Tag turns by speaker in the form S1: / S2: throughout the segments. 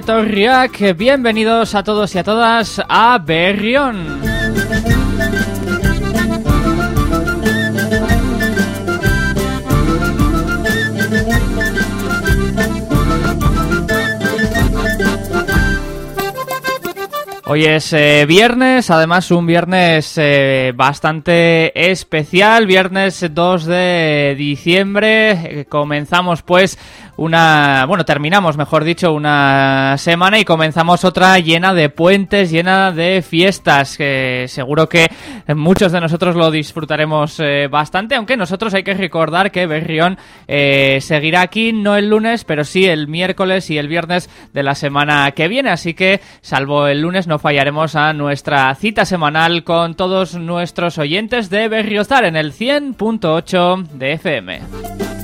S1: Onguietorriak. Bienvenidos a todos y a todas a Berrión. Hoy es eh, viernes, además un viernes eh, bastante especial, viernes 2 de diciembre, eh, comenzamos pues una, bueno, terminamos, mejor dicho, una semana y comenzamos otra llena de puentes, llena de fiestas, que seguro que muchos de nosotros lo disfrutaremos eh, bastante, aunque nosotros hay que recordar que Berrión eh, seguirá aquí, no el lunes, pero sí el miércoles y el viernes de la semana que viene, así que salvo el lunes no fallaremos a nuestra cita semanal con todos nuestros oyentes de Berriozar en el 100.8 de FM.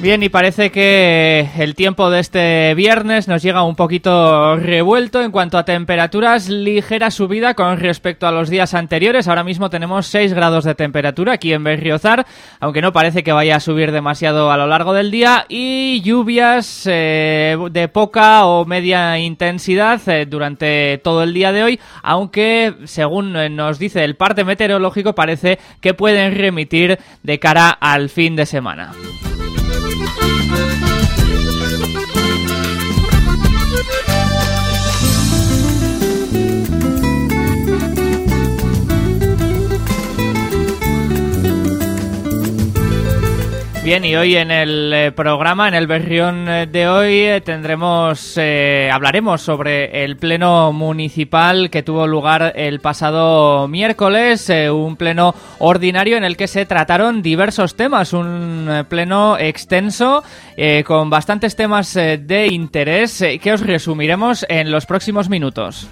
S1: Bien, y parece que el tiempo de este viernes nos llega un poquito revuelto en cuanto a temperaturas, ligera subida con respecto a los días anteriores. Ahora mismo tenemos 6 grados de temperatura aquí en Berriozar, aunque no parece que vaya a subir demasiado a lo largo del día, y lluvias eh, de poca o media intensidad eh, durante todo el día de hoy, aunque según nos dice el parte meteorológico parece que pueden remitir de cara al fin de semana. Bien, y hoy en el eh, programa, en el Berrión eh, de hoy, eh, tendremos, hablaremos sobre el pleno municipal que tuvo lugar el pasado miércoles, un pleno ordinario en el que se trataron diversos temas, un pleno extenso con bastantes temas de interés que os resumiremos en los próximos minutos.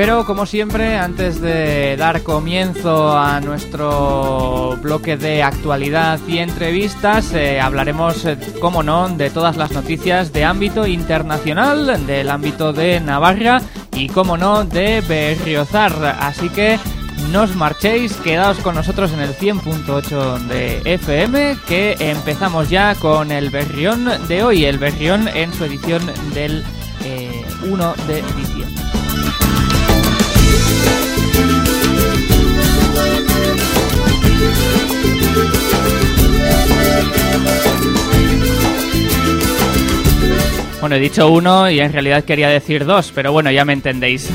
S1: Pero como siempre, antes de dar comienzo a nuestro bloque de actualidad y entrevistas, eh, hablaremos, eh, como no, de todas las noticias de ámbito internacional, del ámbito de Navarra y, como no, de Berriozar. Así que no os marchéis, quedaos con nosotros en el 100.8 de FM, que empezamos ya con el Berrión de hoy, el Berrión en su edición del 1 eh, de diciembre. Bueno, he dicho uno y en realidad quería decir dos, pero bueno, ya me entendéis.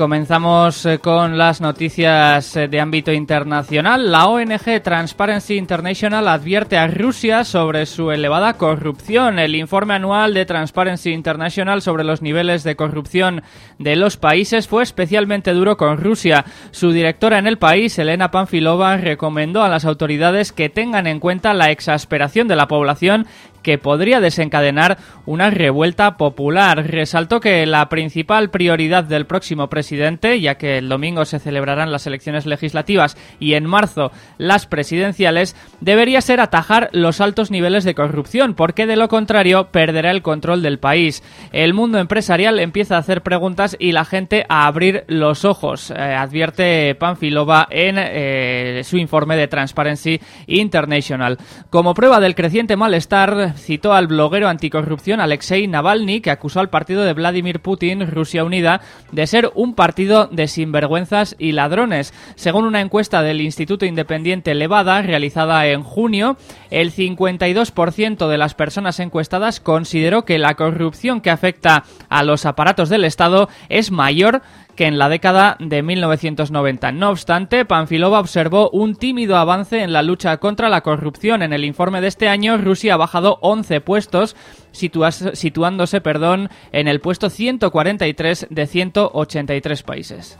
S1: Comenzamos eh, con las noticias eh, de ámbito internacional. La ONG Transparency International advierte a Rusia sobre su elevada corrupción. El informe anual de Transparency International sobre los niveles de corrupción de los países fue especialmente duro con Rusia. Su directora en el país, Elena Panfilova, recomendó a las autoridades que tengan en cuenta la exasperación de la población que podría desencadenar una revuelta popular. Resaltó que la principal prioridad del próximo presidente, ya que el domingo se celebrarán las elecciones legislativas y en marzo las presidenciales, debería ser atajar los altos niveles de corrupción, porque de lo contrario perderá el control del país. El mundo empresarial empieza a hacer preguntas y la gente a abrir los ojos, eh, advierte Panfilova en eh, su informe de Transparency International. Como prueba del creciente malestar, Citó al bloguero anticorrupción Alexei Navalny, que acusó al partido de Vladimir Putin, Rusia Unida, de ser un partido de sinvergüenzas y ladrones. Según una encuesta del Instituto Independiente Levada, realizada en junio, el 52% de las personas encuestadas consideró que la corrupción que afecta a los aparatos del Estado es mayor que en la década de 1990. No obstante, Panfilova observó un tímido avance en la lucha contra la corrupción. En el informe de este año, Rusia ha bajado 11 puestos, situándose perdón, en el puesto 143 de 183 países.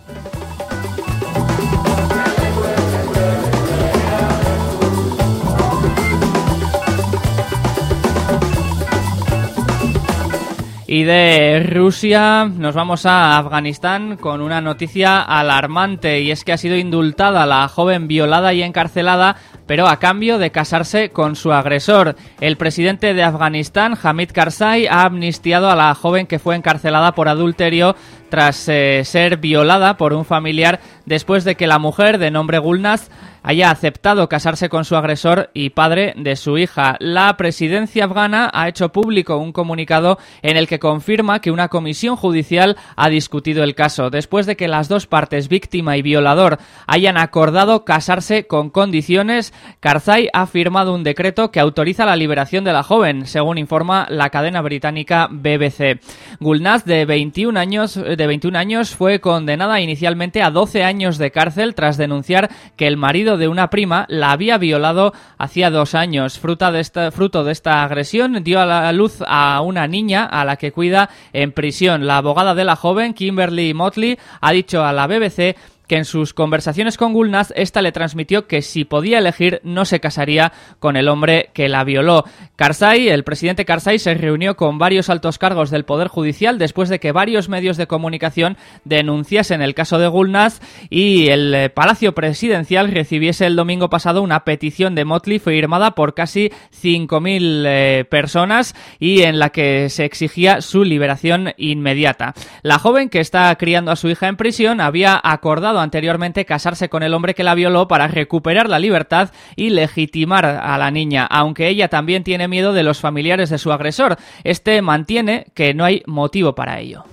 S1: Y de Rusia nos vamos a Afganistán con una noticia alarmante y es que ha sido indultada la joven violada y encarcelada pero a cambio de casarse con su agresor. El presidente de Afganistán, Hamid Karzai, ha amnistiado a la joven que fue encarcelada por adulterio tras eh, ser violada por un familiar después de que la mujer de nombre Gulnaz haya aceptado casarse con su agresor y padre de su hija. La presidencia afgana ha hecho público un comunicado en el que confirma que una comisión judicial ha discutido el caso, después de que las dos partes, víctima y violador, hayan acordado casarse con condiciones. Karzai ha firmado un decreto que autoriza la liberación de la joven, según informa la cadena británica BBC. Gulnaz, de 21 años, de 21 años, fue condenada inicialmente a 12 años de cárcel tras denunciar que el marido de una prima la había violado hacía dos años. Fruta de esta, fruto de esta agresión dio a la luz a una niña a la que cuida en prisión. La abogada de la joven, Kimberly Motley, ha dicho a la BBC que en sus conversaciones con Gulnaz, esta le transmitió que si podía elegir no se casaría con el hombre que la violó. Karzai, el presidente Karzai, se reunió con varios altos cargos del Poder Judicial después de que varios medios de comunicación denunciasen el caso de Gulnaz y el eh, Palacio Presidencial recibiese el domingo pasado una petición de Motley firmada por casi 5.000 eh, personas y en la que se exigía su liberación inmediata. La joven que está criando a su hija en prisión había acordado anteriormente casarse con el hombre que la violó para recuperar la libertad y legitimar a la niña, aunque ella también tiene miedo de los familiares de su agresor. Este mantiene que no hay motivo para ello.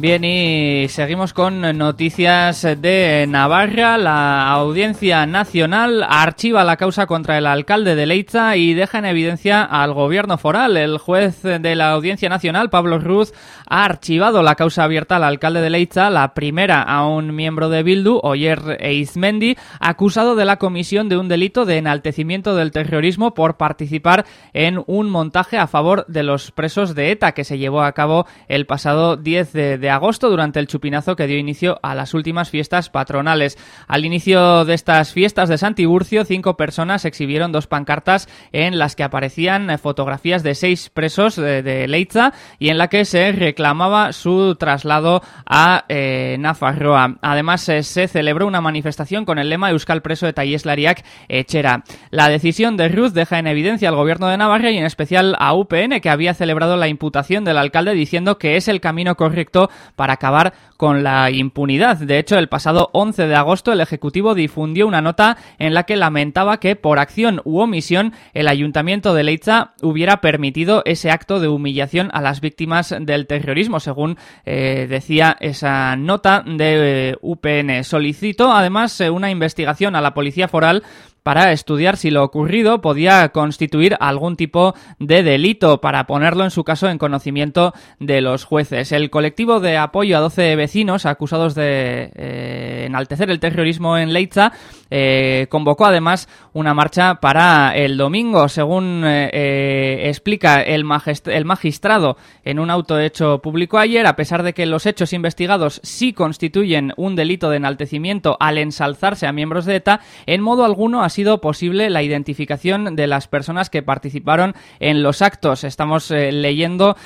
S1: Bien, y seguimos con noticias de Navarra. La Audiencia Nacional archiva la causa contra el alcalde de Leitza y deja en evidencia al gobierno foral. El juez de la Audiencia Nacional, Pablo Ruz, ha archivado la causa abierta al alcalde de Leitza, la primera a un miembro de Bildu, Oyer Eizmendi, acusado de la comisión de un delito de enaltecimiento del terrorismo por participar en un montaje a favor de los presos de ETA que se llevó a cabo el pasado 10 de agosto durante el chupinazo que dio inicio a las últimas fiestas patronales. Al inicio de estas fiestas de Santiburcio, cinco personas exhibieron dos pancartas en las que aparecían eh, fotografías de seis presos de, Leitza y en la que se reclamaba su traslado a eh, Nafarroa. Además, eh, se celebró una manifestación con el lema Euskal Preso de Talles Lariak Echera. La decisión de Ruth deja en evidencia al gobierno de Navarra y en especial a UPN, que había celebrado la imputación del alcalde diciendo que es el camino correcto para acabar con la impunidad. De hecho, el pasado 11 de agosto el Ejecutivo difundió una nota en la que lamentaba que por acción u omisión el Ayuntamiento de Leitza hubiera permitido ese acto de humillación a las víctimas del terrorismo, según eh, decía esa nota de eh, UPN. Solicitó además eh, una investigación a la Policía Foral para estudiar si lo ocurrido podía constituir algún tipo de delito para ponerlo en su caso en conocimiento de los jueces. El colectivo de apoyo a 12 vecinos acusados de eh, enaltecer el terrorismo en Leitza, eh, convocó además una marcha para el domingo, según eh, explica el, el magistrado en un auto hecho público ayer, a pesar de que los hechos investigados sí constituyen un delito de enaltecimiento al ensalzarse a miembros de ETA, en modo alguno ha sido posible la identificación de las personas que participaron en los actos. Estamos leyendo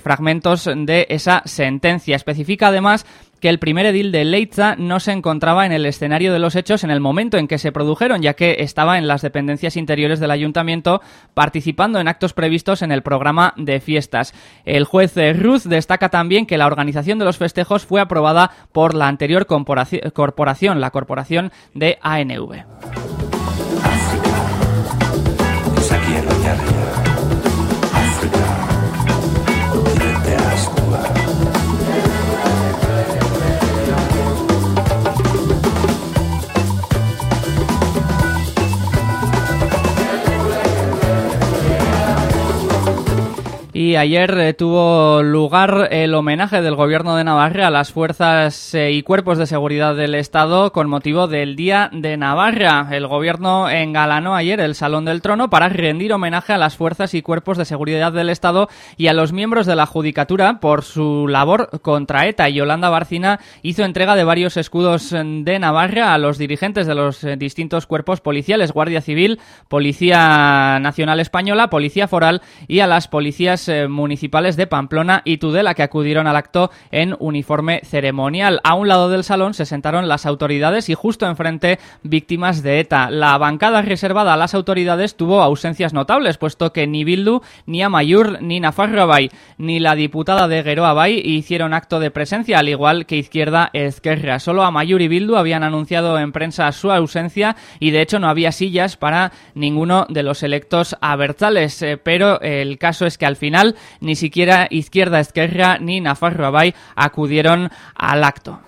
S1: fragmentos de esa sentencia. Especifica además que el primer edil de Leitza no se encontraba en el escenario de los hechos en el momento en que se produjeron, ya que estaba en las dependencias interiores del ayuntamiento participando en actos previstos en el programa de fiestas. El juez Ruth destaca también que la organización de los festejos fue aprobada por la anterior corporación, la corporación de ANV. Y ayer eh, tuvo lugar el homenaje del Gobierno de Navarra a las fuerzas eh, y cuerpos de seguridad del Estado con motivo del Día de Navarra. El Gobierno engalanó ayer el Salón del Trono para rendir homenaje a las fuerzas y cuerpos de seguridad del Estado y a los miembros de la Judicatura por su labor contra ETA. Yolanda Barcina hizo entrega de varios escudos de Navarra a los dirigentes de los eh, distintos cuerpos policiales, Guardia Civil, Policía Nacional Española, Policía Foral y a las policías eh, municipales de Pamplona y Tudela que acudieron al acto en uniforme ceremonial. A un lado del salón se sentaron las autoridades y justo enfrente víctimas de ETA. La bancada reservada a las autoridades tuvo ausencias notables, puesto que ni Bildu, ni Amayur, ni Nafarrabay, ni la diputada de Geroabay hicieron acto de presencia, al igual que Izquierda Ezquerra. Solo Amayur y Bildu habían anunciado en prensa su ausencia y de hecho no había sillas para ninguno de los electos abertzales, eh, pero el caso es que al final ni siquiera Izquierda Esquerra ni Nafarro Abay acudieron al acto.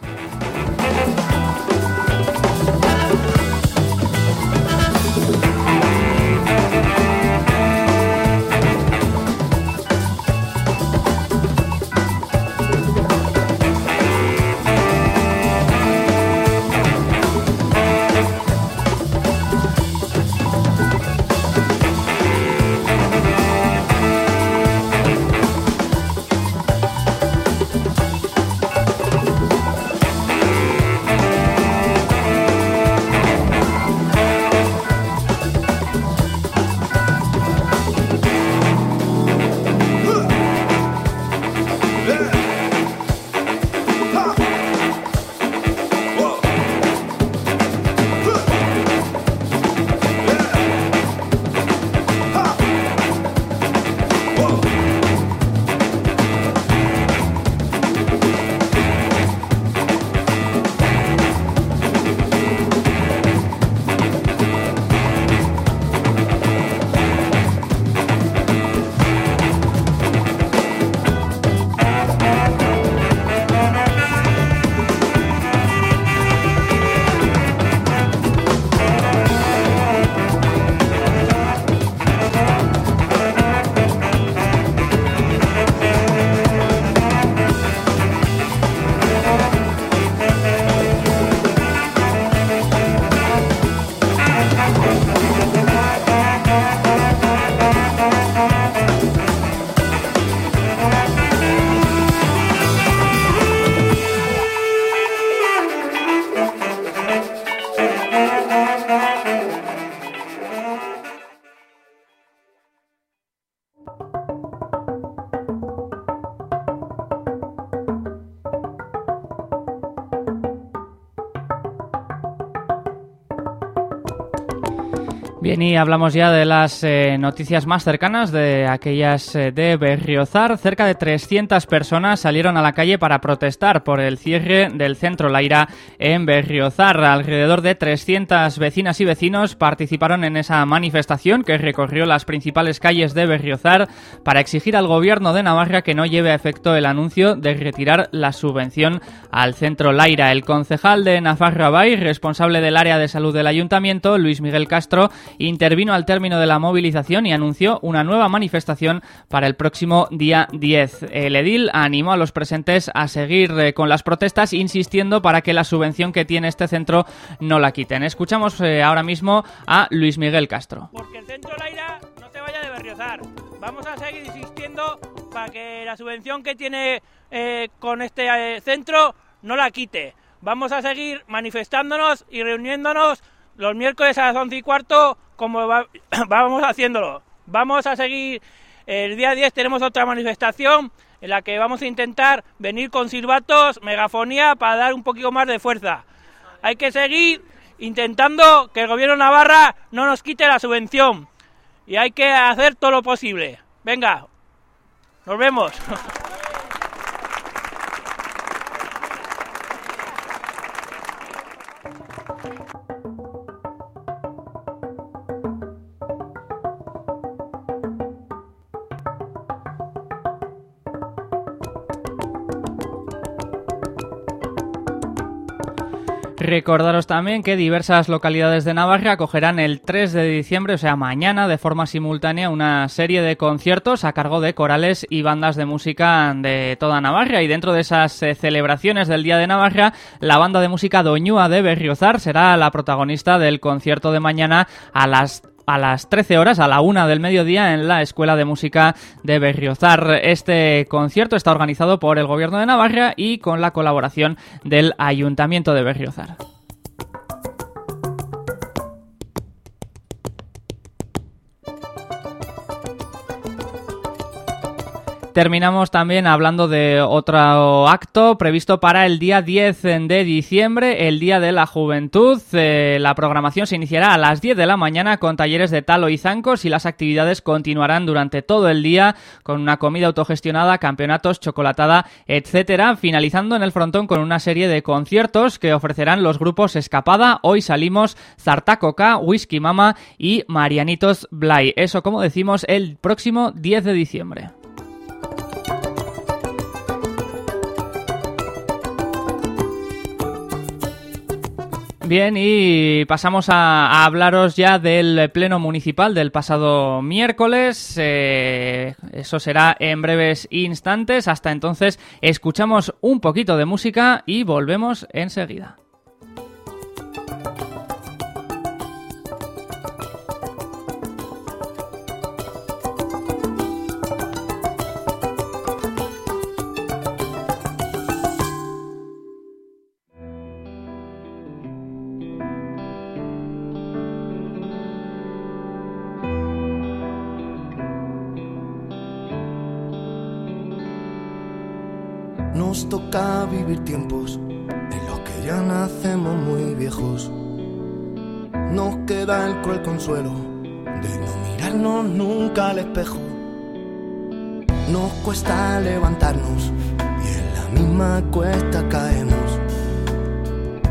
S1: Y hablamos ya de las eh, noticias más cercanas, de aquellas eh, de Berriozar. Cerca de 300 personas salieron a la calle para protestar por el cierre del centro Laira en Berriozar. Alrededor de 300 vecinas y vecinos participaron en esa manifestación que recorrió las principales calles de Berriozar para exigir al gobierno de Navarra que no lleve a efecto el anuncio de retirar la subvención al centro Laira. El concejal de Navarra Bay, responsable del área de salud del ayuntamiento, Luis Miguel Castro, intervino al término de la movilización y anunció una nueva manifestación para el próximo día 10. El edil animó a los presentes a seguir eh, con las protestas, insistiendo para que la subvención que tiene este centro no la quiten. Escuchamos eh, ahora mismo a Luis Miguel Castro.
S2: Porque el centro Laira no se vaya de Berriozar. Vamos a seguir insistiendo para que la subvención que tiene eh, con este centro no la quite. Vamos a seguir manifestándonos y reuniéndonos los miércoles a las once y cuarto como vamos haciéndolo. Vamos a seguir, el día 10 tenemos otra manifestación en la que vamos a intentar venir con silbatos, megafonía, para dar un poquito más de fuerza. Hay que seguir intentando que el gobierno Navarra no nos quite la subvención. Y hay que hacer todo lo posible. Venga, nos vemos.
S1: Recordaros también que diversas localidades de Navarra acogerán el 3 de diciembre, o sea, mañana, de forma simultánea, una serie de conciertos a cargo de corales y bandas de música de toda Navarra. Y dentro de esas eh, celebraciones del Día de Navarra, la banda de música Doñúa de Berriozar será la protagonista del concierto de mañana a las a las 13 horas, a la una del mediodía, en la Escuela de Música de Berriozar. Este concierto está organizado por el Gobierno de Navarra y con la colaboración del Ayuntamiento de Berriozar. Terminamos también hablando de otro acto previsto para el día 10 de diciembre, el Día de la Juventud. Eh, la programación se iniciará a las 10 de la mañana con talleres de talo y zancos y las actividades continuarán durante todo el día con una comida autogestionada, campeonatos, chocolatada, etcétera, finalizando en el frontón con una serie de conciertos que ofrecerán los grupos Escapada, Hoy Salimos, Zartacoca, Whisky Mama y Marianitos Blay. Eso, como decimos, el próximo 10 de diciembre. Bien, y pasamos a, hablaros ya del Pleno Municipal del pasado miércoles. Eh, eso será en breves instantes. Hasta entonces, escuchamos un poquito de música y volvemos enseguida.
S3: De no mirarnos nunca al espejo. Nos cuesta levantarnos y en la misma cuesta caemos.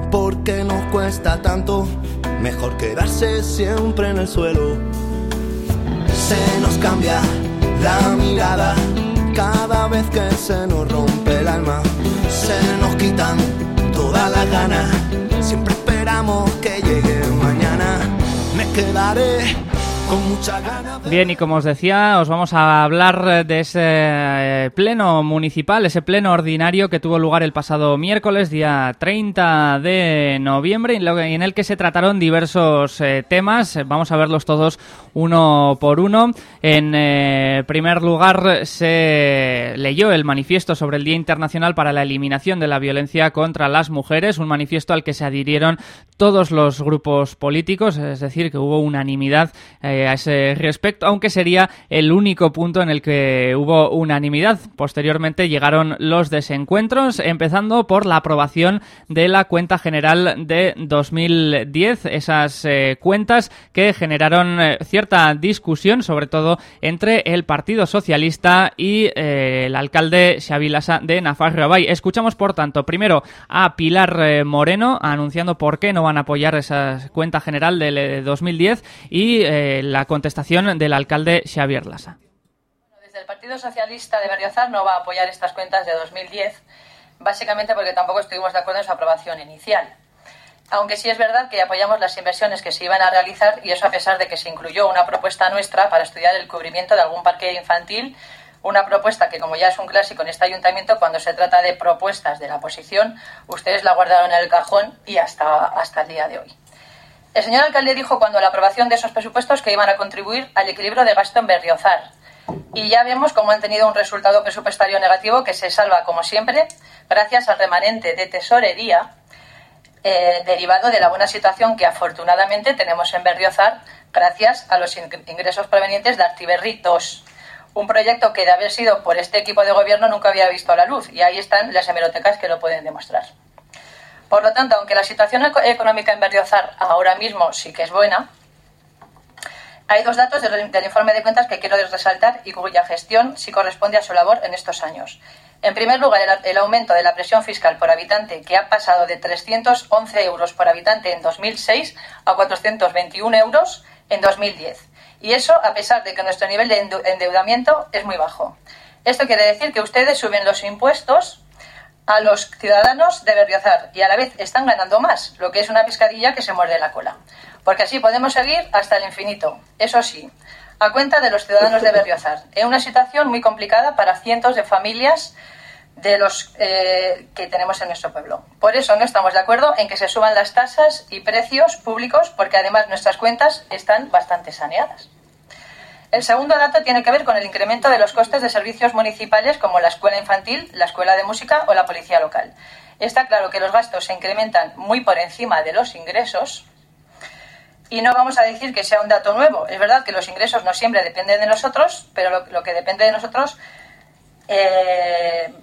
S3: Porque nos cuesta tanto, mejor quedarse siempre en el suelo. Se nos cambia la mirada cada vez que se nos rompe el alma, se nos quitan todas las ganas. Siempre esperamos que llegue mañana. Me quedaré
S1: Bien, y como os decía, os vamos a hablar de ese eh, pleno municipal, ese pleno ordinario que tuvo lugar el pasado miércoles, día 30 de noviembre, en el que se trataron diversos eh, temas. Vamos a verlos todos uno por uno. En eh, primer lugar, se leyó el manifiesto sobre el Día Internacional para la Eliminación de la Violencia contra las Mujeres, un manifiesto al que se adhirieron todos los grupos políticos, es decir, que hubo unanimidad a ese respecto, aunque sería el único punto en el que hubo unanimidad. Posteriormente llegaron los desencuentros, empezando por la aprobación de la cuenta general de 2010, esas eh, cuentas que generaron eh, cierta discusión, sobre todo entre el Partido Socialista y eh, el alcalde Xavi Lassa de Nafarroa Escuchamos, por tanto, primero a Pilar Moreno anunciando por qué no van a apoyar esa cuenta general del 2010 y la contestación del alcalde Xavier Lassa.
S4: Desde el Partido Socialista de Berriozar no va a apoyar estas cuentas de 2010, básicamente porque tampoco estuvimos de acuerdo en su aprobación inicial. aunque sí es verdad que apoyamos las inversiones que se iban a realizar y eso a pesar de que se incluyó una propuesta nuestra para estudiar el cubrimiento de algún parque infantil, una propuesta que como ya es un clásico en este ayuntamiento, cuando se trata de propuestas de la oposición, ustedes la guardaron en el cajón y hasta, hasta el día de hoy. El señor alcalde dijo cuando la aprobación de esos presupuestos que iban a contribuir al equilibrio de gasto en Berriozar. Y ya vemos cómo han tenido un resultado presupuestario negativo que se salva, como siempre, gracias al remanente de tesorería eh, derivado de la buena situación que afortunadamente tenemos en Berriozar gracias a los ingresos provenientes de Artiberri 2, un proyecto que de haber sido por este equipo de gobierno nunca había visto la luz y ahí están las hemerotecas que lo pueden demostrar. Por lo tanto, aunque la situación económica en Berriozar ahora mismo sí que es buena, hay dos datos del, informe de cuentas que quiero resaltar y cuya gestión sí corresponde a su labor en estos años. En primer lugar, el, aumento de la presión fiscal por habitante, que ha pasado de 311 euros por habitante en 2006 a 421 euros en 2010. Y eso a pesar de que nuestro nivel de endeudamiento es muy bajo. Esto quiere decir que ustedes suben los impuestos a los ciudadanos de Berriozar y a la vez están ganando más, lo que es una pescadilla que se muerde la cola. Porque así podemos seguir hasta el infinito. Eso sí, a cuenta de los ciudadanos de Berriozar, en una situación muy complicada para cientos de familias de los eh, que tenemos en nuestro pueblo. Por eso no estamos de acuerdo en que se suban las tasas y precios públicos, porque además nuestras cuentas están bastante saneadas. El segundo dato tiene que ver con el incremento de los costes de servicios municipales como la escuela infantil, la escuela de música o la policía local. Está claro que los gastos se incrementan muy por encima de los ingresos, y no vamos a decir que sea un dato nuevo. Es verdad que los ingresos no siempre dependen de nosotros, pero lo, que depende de nosotros. Eh,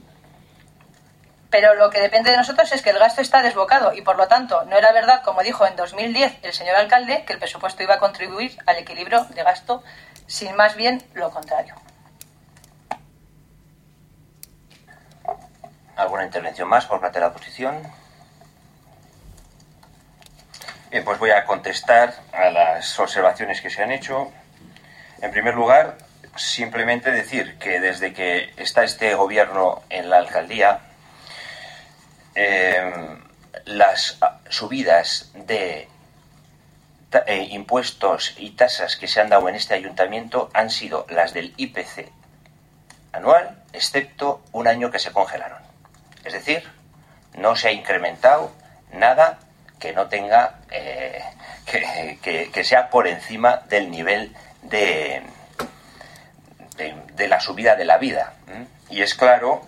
S4: pero lo que depende de nosotros es que el gasto está desbocado y por lo tanto no era verdad, como dijo en 2010 el señor alcalde, que el presupuesto iba a contribuir al equilibrio de gasto, sin más bien lo contrario.
S5: ¿Alguna intervención más por parte de la oposición? Bien, pues voy a contestar a las observaciones que se han hecho. En primer lugar, simplemente decir que desde que está este gobierno en la alcaldía, eh, las subidas de eh, impuestos y tasas que se han dado en este ayuntamiento han sido las del IPC anual, excepto un año que se congelaron. Es decir, no se ha incrementado nada que no tenga, eh, que, sea por encima del nivel de, de, la subida de la vida. Y es claro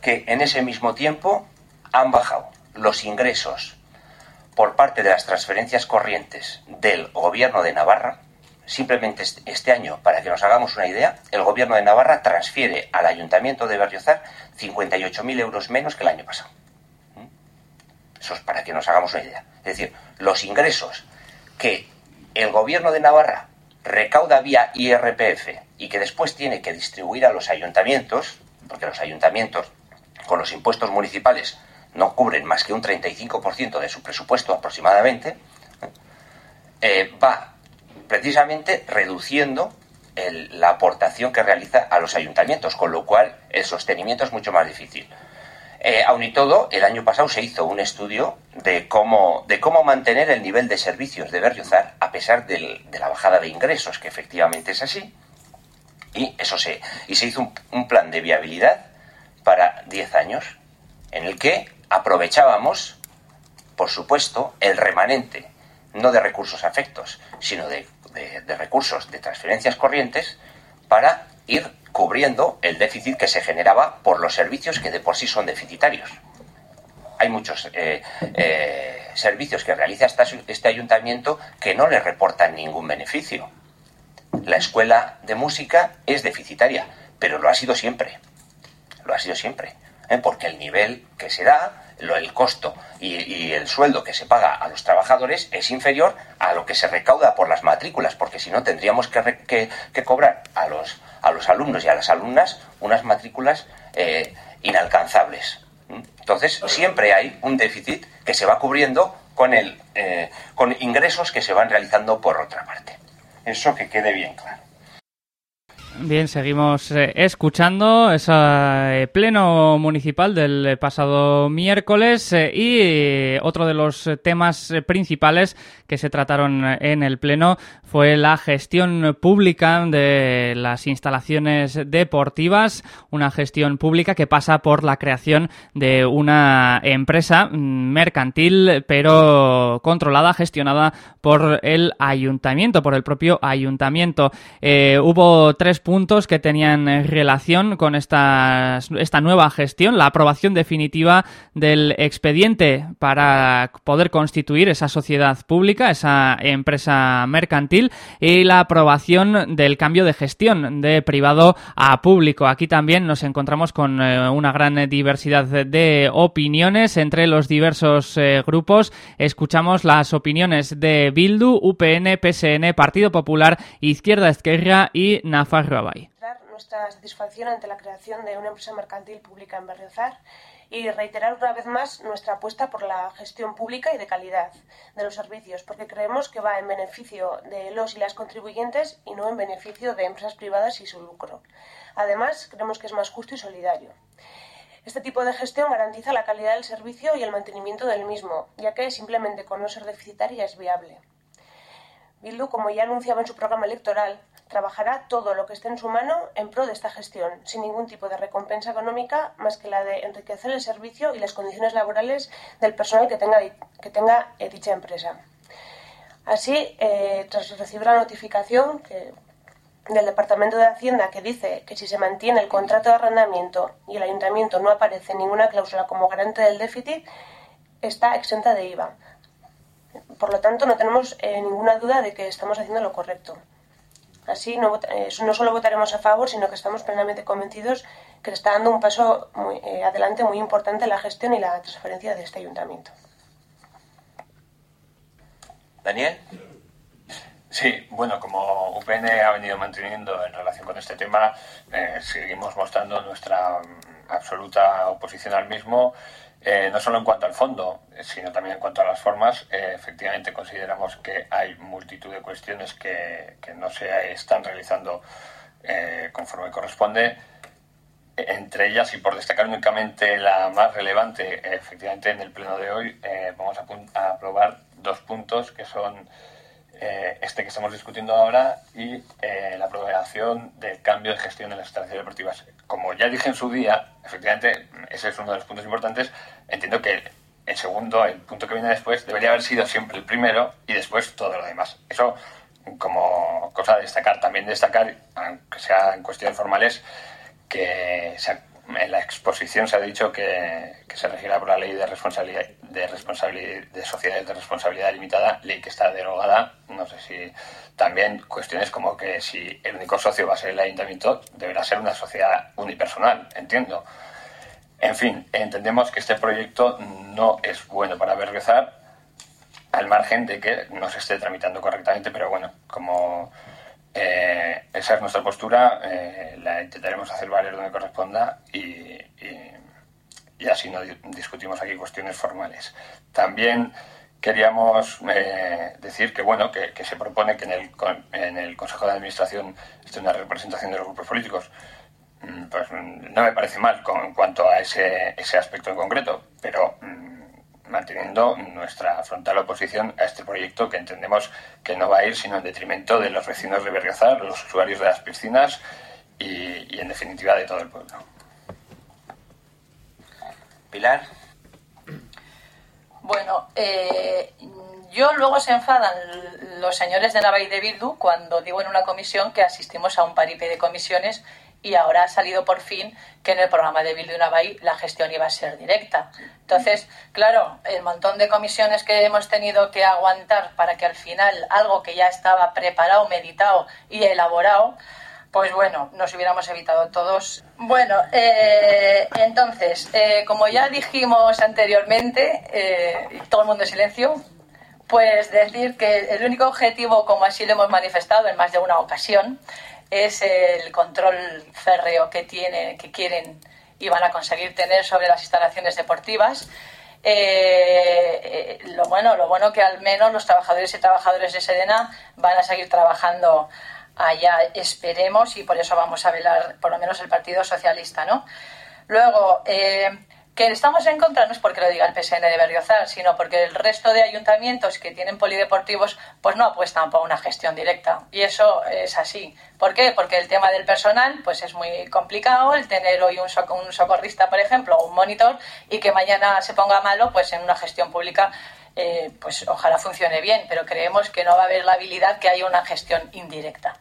S5: que en ese mismo tiempo han bajado los ingresos por parte de las transferencias corrientes del gobierno de Navarra. Simplemente este, año, para que nos hagamos una idea, el gobierno de Navarra transfiere al ayuntamiento de Berriozar 58.000 euros menos que el año pasado. Eso es para que nos hagamos una idea. Es decir, los ingresos que el gobierno de Navarra recauda vía IRPF y que después tiene que distribuir a los ayuntamientos, porque los ayuntamientos con los impuestos municipales no cubren más que un 35% de su presupuesto aproximadamente, eh, va precisamente reduciendo la aportación que realiza a los ayuntamientos, con lo cual el sostenimiento es mucho más difícil. Eh, aun y todo, el año pasado se hizo un estudio de cómo, de cómo mantener el nivel de servicios de Berriozar a pesar de la bajada de ingresos, que efectivamente es así. Y eso se, y se hizo un, un plan de viabilidad para 10 años, en el que aprovechábamos, por supuesto, el remanente, no de recursos afectos, sino de, de recursos de transferencias corrientes, para ir cubriendo el déficit que se generaba por los servicios que de por sí son deficitarios. Hay muchos eh, eh, servicios que realiza este ayuntamiento que no le reportan ningún beneficio. La escuela de música es deficitaria, pero lo ha sido siempre. Lo ha sido siempre. ¿Eh? Porque el nivel que se da, el costo y, el sueldo que se paga a los trabajadores es inferior a lo que se recauda por las matrículas, porque si no tendríamos que, que cobrar a los a los alumnos y a las alumnas unas matrículas eh, inalcanzables. Entonces, siempre hay un déficit que se va cubriendo con, el, eh, con ingresos que se van realizando por otra parte. Eso que quede bien claro.
S1: Bien, seguimos eh, escuchando ese eh, pleno municipal del eh, pasado miércoles y otro de los temas principales que se trataron en el pleno fue la gestión pública de las instalaciones deportivas, una gestión pública que pasa por la creación de una empresa mm, mercantil pero controlada, gestionada por el ayuntamiento, por el propio ayuntamiento. hubo tres puntos que tenían eh, relación con esta, esta nueva gestión, la aprobación definitiva del expediente para poder constituir esa sociedad pública, esa empresa mercantil y la aprobación del cambio de gestión de privado a público. Aquí también nos encontramos con eh, una gran diversidad de opiniones entre los diversos eh, grupos. Escuchamos las opiniones de Bildu, UPN, PSN, Partido Popular, Izquierda Esquerra y Nafarro
S6: nuestra satisfacción ante la creación de una empresa mercantil pública en Berriozar y reiterar una vez más nuestra apuesta por la gestión pública y de calidad de los servicios, porque creemos que va en beneficio de los y las contribuyentes y no en beneficio de empresas privadas y su lucro. Además, creemos que es más justo y solidario. Este tipo de gestión garantiza la calidad del servicio y el mantenimiento del mismo, ya que simplemente con no ser deficitaria es viable. Bildu, como ya anunciaba en su programa electoral, trabajará todo lo que esté en su mano en pro de esta gestión, sin ningún tipo de recompensa económica más que la de enriquecer el servicio y las condiciones laborales del personal que tenga, que tenga eh, dicha empresa. Así, eh, tras recibir la notificación del Departamento de Hacienda que dice que si se mantiene el contrato de arrendamiento y el ayuntamiento no aparece ninguna cláusula como garante del déficit, está exenta de IVA. Por lo tanto, no tenemos eh, ninguna duda de que estamos haciendo lo correcto. Así no, eh, no, solo votaremos a favor, sino que estamos plenamente convencidos que está dando un paso muy, eh, adelante muy importante en la gestión y la transferencia de este ayuntamiento.
S5: Daniel.
S7: Sí, bueno, como UPN ha venido manteniendo en relación con este tema, eh, seguimos mostrando nuestra mm, absoluta oposición al mismo eh, no solo en cuanto al fondo, sino también en cuanto a las formas, eh, efectivamente consideramos que hay multitud de cuestiones que, no se están realizando eh, conforme corresponde. Entre ellas, y por destacar únicamente la más relevante, efectivamente en el pleno de hoy vamos a, aprobar dos puntos que son este que estamos discutiendo ahora y la aprobación del cambio de gestión en las instalaciones deportivas. Como ya dije en su día, efectivamente, ese es uno de los puntos importantes, entiendo que el segundo, el punto que viene después, debería haber sido siempre el primero y después todo lo demás. Eso como cosa a destacar. También destacar, aunque sea en cuestiones formales, que en la exposición se ha dicho que, se regirá por la ley de responsabilidad, de sociedades de responsabilidad limitada, ley que está derogada. No sé si también cuestiones como que si el único socio va a ser el ayuntamiento, deberá ser una sociedad unipersonal, entiendo. En fin, entendemos que este proyecto no es bueno para Berguezar, al margen de que no se esté tramitando correctamente, pero bueno, como eh, esa es nuestra postura, eh, la intentaremos hacer valer donde corresponda y, así no discutimos aquí cuestiones formales. También queríamos eh, decir que bueno que, se propone que en el, en el Consejo de Administración esté una representación de los grupos políticos. Mm, pues no me parece mal con, en cuanto a ese, ese aspecto en concreto, pero mm, manteniendo nuestra frontal oposición a este proyecto que entendemos que no va a ir sino en detrimento de los vecinos de Berriozar, los usuarios de las piscinas y, en definitiva de todo el pueblo.
S5: Pilar.
S4: Bueno, eh, yo luego se enfadan los señores de Nava y de Bildu cuando digo en una comisión que asistimos a un paripé de comisiones y ahora ha salido por fin que en el programa de Bildu Navai la gestión iba a ser directa. Entonces, claro, el montón de comisiones que hemos tenido que aguantar para que al final algo que ya estaba preparado, meditado y elaborado, pues bueno, nos hubiéramos evitado todos. Bueno, eh, entonces, eh, como ya dijimos anteriormente, eh, todo el mundo en silencio, pues decir que el único objetivo, como así lo hemos manifestado en más de una ocasión, es el control férreo que, tiene, que quieren y van a conseguir tener sobre las instalaciones deportivas. Eh, eh, lo bueno, lo bueno que al menos los trabajadores y trabajadoras de Sedena van a seguir trabajando allá esperemos y por eso vamos a velar, por lo menos el Partido Socialista, ¿no? Luego, eh, que estamos en contra no es porque lo diga el PSN de Berriozar, sino porque el resto de ayuntamientos que tienen polideportivos pues no apuestan por una gestión directa. Y eso es así. ¿Por qué? Porque el tema del personal pues es muy complicado, el tener hoy un, un socorrista, por ejemplo, o un monitor, y que mañana se ponga malo, pues en una gestión pública eh, pues ojalá funcione bien, pero creemos que no va a haber la habilidad que haya una gestión indirecta.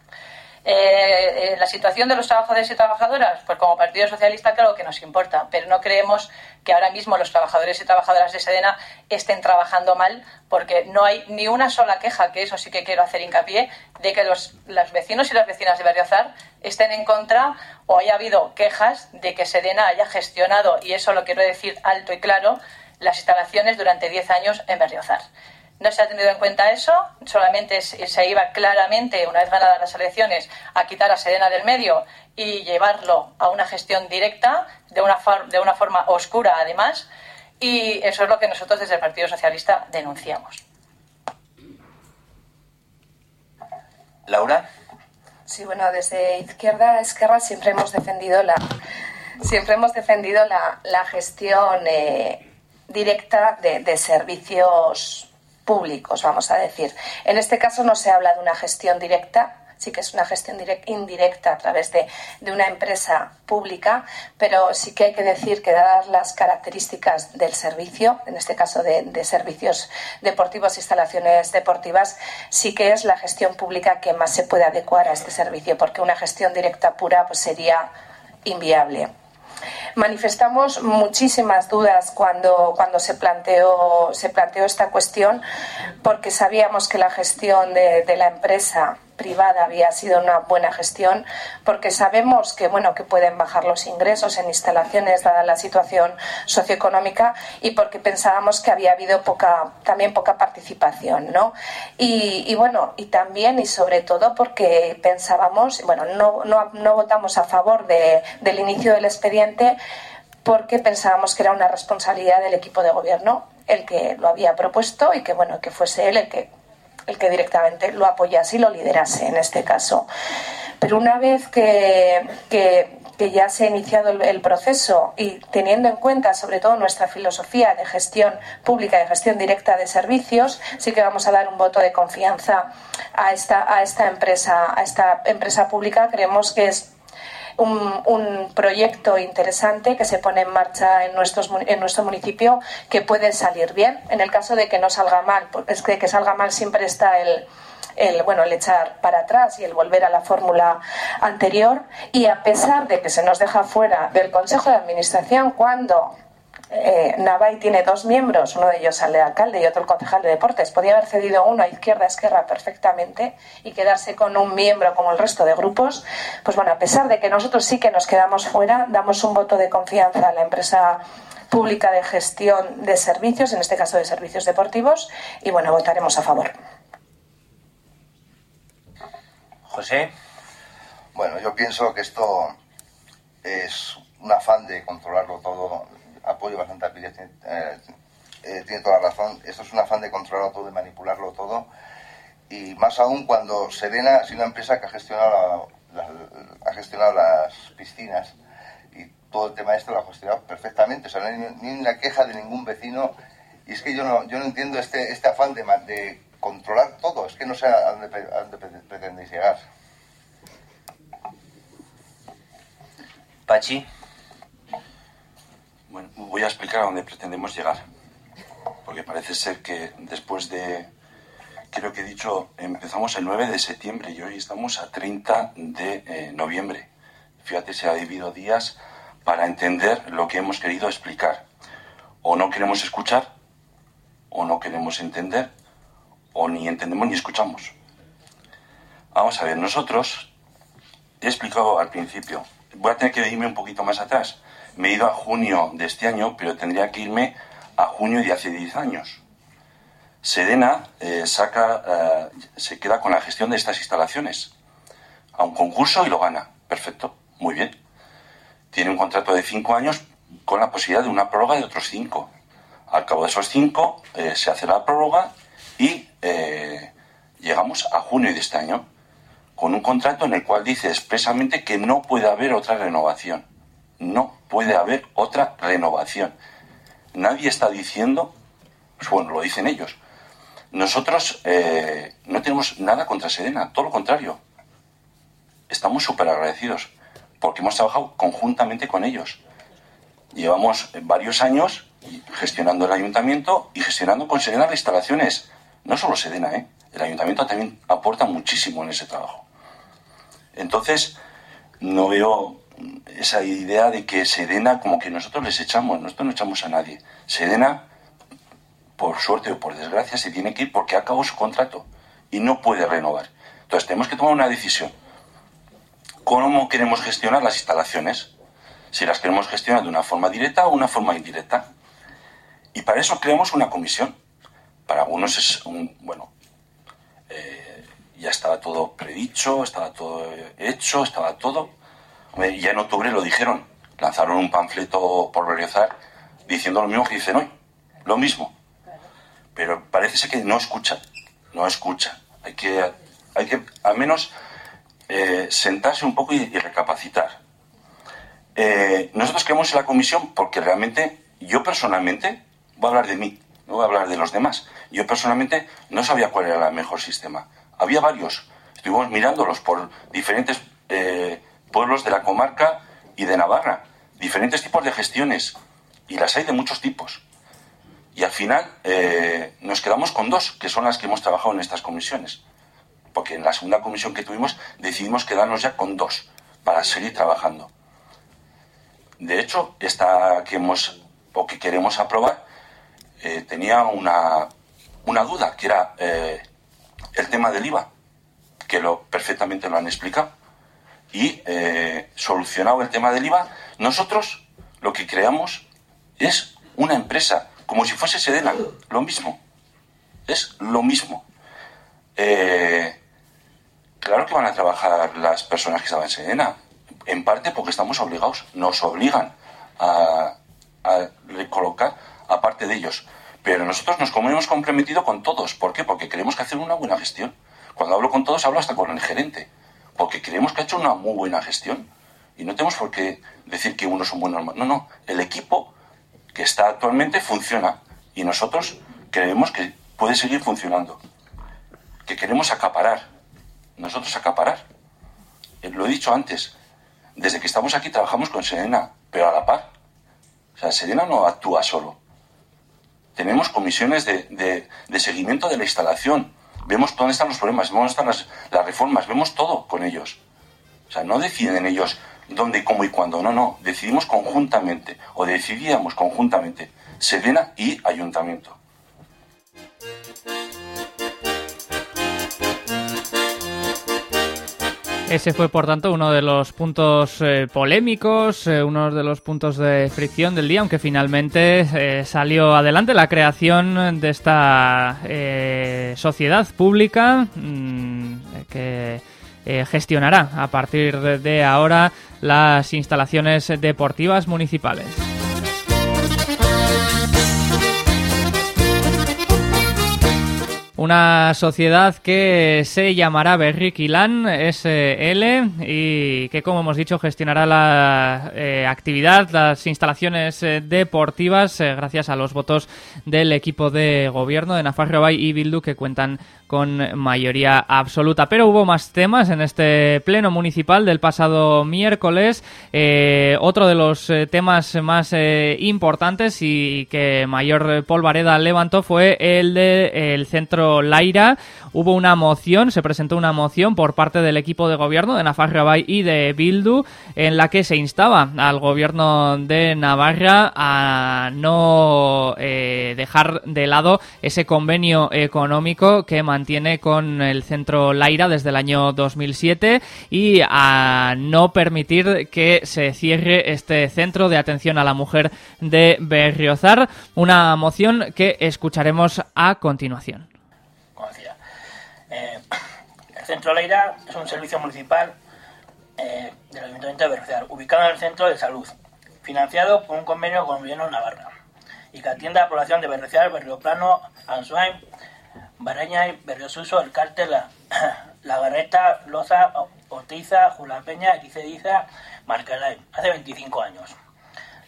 S4: Eh, la situación de los trabajadores y trabajadoras, pues como Partido Socialista creo que nos importa, pero no creemos que ahora mismo los trabajadores y trabajadoras de Sedena estén trabajando mal, porque no hay ni una sola queja, que eso sí que quiero hacer hincapié, de que los, vecinos y las vecinas de Berriozar estén en contra o haya habido quejas de que Sedena haya gestionado, y eso lo quiero decir alto y claro, las instalaciones durante 10 años en Berriozar. No se ha tenido en cuenta eso, solamente se iba claramente, una vez ganadas las elecciones, a quitar a Sedena del medio y llevarlo a una gestión directa, de una, de una forma oscura además, y eso es lo que nosotros desde el Partido Socialista denunciamos.
S5: Laura.
S8: Sí, bueno, desde Izquierda a Esquerra siempre hemos defendido la, siempre hemos defendido la, la gestión eh, directa de, servicios públicos, vamos a decir. En este caso no se habla de una gestión directa, sí que es una gestión indirecta a través de, una empresa pública, pero sí que hay que decir que dadas las características del servicio, en este caso de, servicios deportivos, instalaciones deportivas, sí que es la gestión pública que más se puede adecuar a este servicio, porque una gestión directa pura pues sería inviable. Manifestamos muchísimas dudas cuando, cuando se, planteó, se planteó esta cuestión porque sabíamos que la gestión de, de la empresa privada había sido una buena gestión porque sabemos que bueno que pueden bajar los ingresos en instalaciones dada la situación socioeconómica y porque pensábamos que había habido poca también poca participación no y, bueno y también y sobre todo porque pensábamos bueno no, no, no votamos a favor de, del inicio del expediente porque pensábamos que era una responsabilidad del equipo de gobierno el que lo había propuesto y que bueno que fuese él el que el que directamente lo apoyase y lo liderase en este caso. Pero una vez que, que, ya se ha iniciado el, proceso y teniendo en cuenta sobre todo nuestra filosofía de gestión pública, de gestión directa de servicios, sí que vamos a dar un voto de confianza a esta, a esta empresa, a esta empresa pública. Creemos que es un, proyecto interesante que se pone en marcha en, nuestros, en nuestro municipio que puede salir bien. En el caso de que no salga mal, pues es que, que salga mal siempre está el, el, bueno, el echar para atrás y el volver a la fórmula anterior. Y a pesar de que se nos deja fuera del Consejo de Administración cuando eh, Navai tiene dos miembros, uno de ellos el de alcalde y otro el concejal de deportes. Podía haber cedido uno a izquierda, a izquierda perfectamente y quedarse con un miembro como el resto de grupos. Pues bueno, a pesar de que nosotros sí que nos quedamos fuera, damos un voto de confianza a la empresa pública de gestión de servicios, en este caso de servicios deportivos, y bueno, votaremos a favor.
S5: José.
S9: Bueno, yo pienso que esto es un afán de controlarlo todo apoyo bastante a eh, eh, tiene toda la razón. Esto es un afán de controlarlo todo, de manipularlo todo. Y más aún cuando Serena sido una empresa que ha gestionado, ha gestionado las piscinas y todo el tema este lo ha gestionado perfectamente. O sea, no hay ni una queja de ningún vecino. Y es que yo no, yo no entiendo este, este afán de, de controlar todo. Es que no sé a dónde, a dónde pretendéis llegar.
S5: Pachi.
S10: Bueno, voy a explicar a dónde pretendemos llegar. Porque parece ser que después de, creo que he dicho, empezamos el 9 de septiembre y hoy estamos a 30 de eh, noviembre. Fíjate, se ha dividido días para entender lo que hemos querido explicar. O no queremos escuchar, o no queremos entender, o ni entendemos ni escuchamos. Vamos a ver, nosotros, he explicado al principio, voy a tener que irme un poquito más atrás me he ido a junio de este año, pero tendría que irme a junio de hace 10 años. Sedena eh, saca, eh, se queda con la gestión de estas instalaciones a un concurso y lo gana. Perfecto, muy bien. Tiene un contrato de 5 años con la posibilidad de una prórroga de otros 5. Al cabo de esos 5 eh, se hace la prórroga y llegamos a junio de este año. con un contrato en el cual dice expresamente que no puede haber otra renovación. No puede haber otra renovación. Nadie está diciendo, pues bueno, lo dicen ellos. Nosotros eh, no tenemos nada contra Sedena, todo lo contrario. Estamos súper agradecidos porque hemos trabajado conjuntamente con ellos. Llevamos varios años gestionando el ayuntamiento y gestionando con Sedena las instalaciones. No solo Sedena, ¿eh? el ayuntamiento también aporta muchísimo en ese trabajo. Entonces, no veo esa idea de que Sedena, como que nosotros les echamos, nosotros no echamos a nadie. Sedena, por suerte o por desgracia, se tiene que ir porque acabó su contrato y no puede renovar. Entonces, tenemos que tomar una decisión. ¿Cómo queremos gestionar las instalaciones? Si las queremos gestionar de una forma directa o una forma indirecta. Y para eso creamos una comisión. Para algunos es un, bueno, eh, ya estaba todo predicho, estaba todo hecho, estaba todo. Ya en octubre lo dijeron, lanzaron un panfleto por Berriozar diciendo lo mismo que dicen hoy, lo mismo. Pero parece ser que no escuchan, no escuchan. Hay que, hay que al menos eh, sentarse un poco y, recapacitar. Eh, nosotros creemos en la comisión porque realmente yo personalmente, voy a hablar de mí, no voy a hablar de los demás, yo personalmente no sabía cuál era el mejor sistema. Había varios, estuvimos mirándolos por diferentes eh, pueblos de la comarca y de Navarra, diferentes tipos de gestiones, y las hay de muchos tipos. Y al final nos quedamos con dos, que son las que hemos trabajado en estas comisiones porque en la segunda comisión que tuvimos decidimos quedarnos ya con dos para seguir trabajando. De hecho, esta que hemos o que queremos aprobar eh, tenía una, una, duda, que era eh, el tema del IVA, que lo perfectamente lo han explicado. Y eh, solucionado el tema del IVA, nosotros lo que creamos es una empresa, como si fuese Sedena, lo mismo. Es lo mismo. Eh, Claro que van a trabajar las personas que estaban en Sedena, en parte porque estamos obligados, nos obligan a, recolocar a de ellos. Pero nosotros nos hemos comprometido con todos. ¿Por qué? Porque queremos que hacer una buena gestión. Cuando hablo con todos, hablo hasta con el gerente. Porque creemos que ha hecho una muy buena gestión. Y no tenemos por qué decir que uno es un buen normal. No, no. El equipo que está actualmente funciona. Y nosotros creemos que puede seguir funcionando. Que queremos acaparar nosotros acaparar. Eh, lo he dicho antes, desde que estamos aquí trabajamos con Serena, pero a la par. O sea, Serena no actúa solo. Tenemos comisiones de, seguimiento de la instalación. Vemos dónde están los problemas, vemos dónde están las, reformas, vemos todo con ellos. O sea, no deciden ellos dónde, cómo y cuándo. No, no. Decidimos conjuntamente, o decidíamos conjuntamente, Serena y Ayuntamiento.
S1: Ese fue, por tanto, uno de los puntos eh, polémicos, eh, uno de los puntos de fricción del día, aunque finalmente eh, salió adelante la creación de esta sociedad pública mm, que gestionará a partir de ahora las instalaciones deportivas municipales. Una sociedad que se llamará Berriquilan SL y que, como hemos dicho, gestionará la eh, actividad, las instalaciones eh, deportivas, eh, gracias a los votos del equipo de gobierno de Nafarro Bay y Bildu que cuentan con mayoría absoluta. Pero hubo más temas en este pleno municipal del pasado miércoles. Eh, otro de los eh, temas más eh, importantes y que mayor Polvareda levantó fue el del centro Laira. Hubo una moción, se presentó una moción por parte del equipo de gobierno de Navarra y de Bildu en la que se instaba al gobierno de Navarra a no dejar de lado ese convenio económico que mantiene tiene con el centro Laira desde el año 2007 y a no permitir que se cierre este centro de atención a la mujer de Berriozar, una moción que escucharemos a continuación.
S2: Eh, el centro Laira es un servicio municipal eh, del Ayuntamiento de Berriozar, ubicado en el centro de salud, financiado por un convenio con el gobierno de Navarra y que atiende a la población de Berriozar, Berrioplano, Ansuain, Baraña y Berriosuso, el cártel, La Garreta, Loza, Otiza, Julapeña, Ericediza, Marcalay, hace 25 años.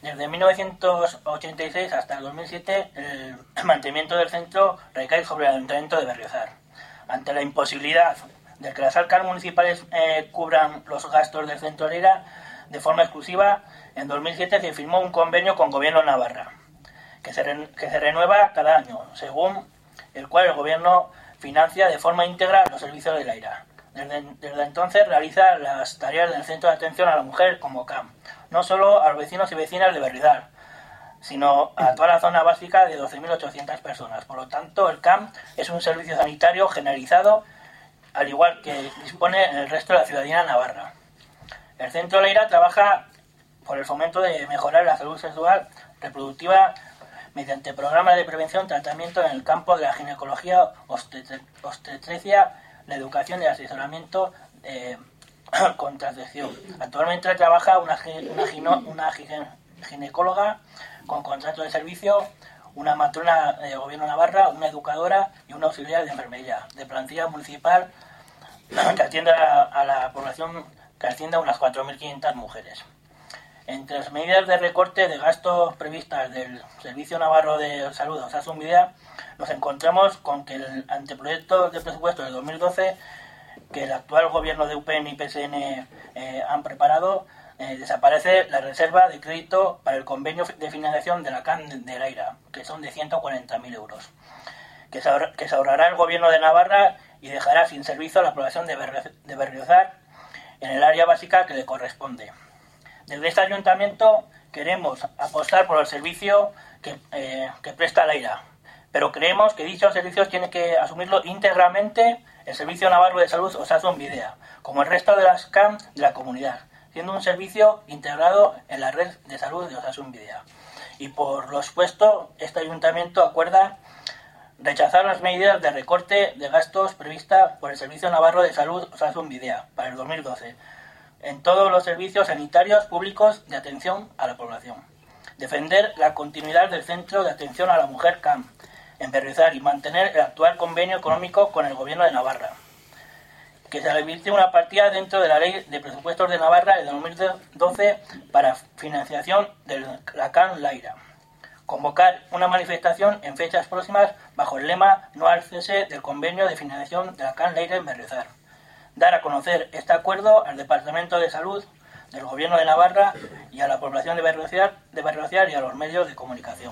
S2: Desde 1986 hasta el 2007, el mantenimiento del centro recae sobre el Ayuntamiento de Berriozar. Ante la imposibilidad de que las arcas municipales eh, cubran los gastos del centro Lira de forma exclusiva, en 2007 se firmó un convenio con Gobierno Navarra, que se, que se renueva cada año, según el cual el Gobierno financia de forma íntegra los servicios del aire. Desde, desde, entonces realiza las tareas del Centro de Atención a la Mujer como CAM, no solo a los vecinos y vecinas de Berridar, sino a toda la zona básica de 12.800 personas. Por lo tanto, el CAM es un servicio sanitario generalizado, al igual que dispone el resto de la ciudadanía navarra. El Centro Leira trabaja por el fomento de mejorar la salud sexual reproductiva mediante programas de prevención, tratamiento en el campo de la ginecología, obstetricia, la educación y el asesoramiento eh, contracepción. Actualmente trabaja una, una, una ginecóloga con contrato de servicio, una matrona de gobierno Navarra, una educadora y una auxiliar de enfermería, de plantilla municipal que atiende a, la población que asciende a unas 4.500 mujeres. Entre las medidas de recorte de gastos previstas del Servicio Navarro de Salud, Osasun Videa, nos encontramos con que el anteproyecto de presupuesto del 2012 que el actual gobierno de UPN y PSN eh, han preparado eh, desaparece la reserva de crédito para el convenio de financiación de la CAN de AIRA, que son de 140.000 euros, que se, que se, ahorrará el gobierno de Navarra y dejará sin servicio la población de, de Berriozar en el área básica que le corresponde. Desde este ayuntamiento queremos apostar por el servicio que, eh, presta el AIRA, pero creemos que dichos servicios tienen que asumirlo íntegramente el Servicio Navarro de Salud Osasun Videa, como el resto de las CAM de la comunidad, siendo un servicio integrado en la red de salud de Osasun Videa. Y por lo expuesto, este ayuntamiento acuerda rechazar las medidas de recorte de gastos previstas por el Servicio Navarro de Salud Osasun Videa para el 2012 en todos los servicios sanitarios públicos de atención a la población. Defender la continuidad del Centro de Atención a la Mujer CAM en Berrizar y mantener el actual convenio económico con el Gobierno de Navarra. Que se revierte una partida dentro de la Ley de Presupuestos de Navarra de 2012 para financiación de la CAN Laira. Convocar una manifestación en fechas próximas bajo el lema No al cese del convenio de financiación de la CAN Laira en Berrizar. Dar a conocer este acuerdo al Departamento de Salud del Gobierno de Navarra y a la población de Berrociar, de y a los medios de comunicación.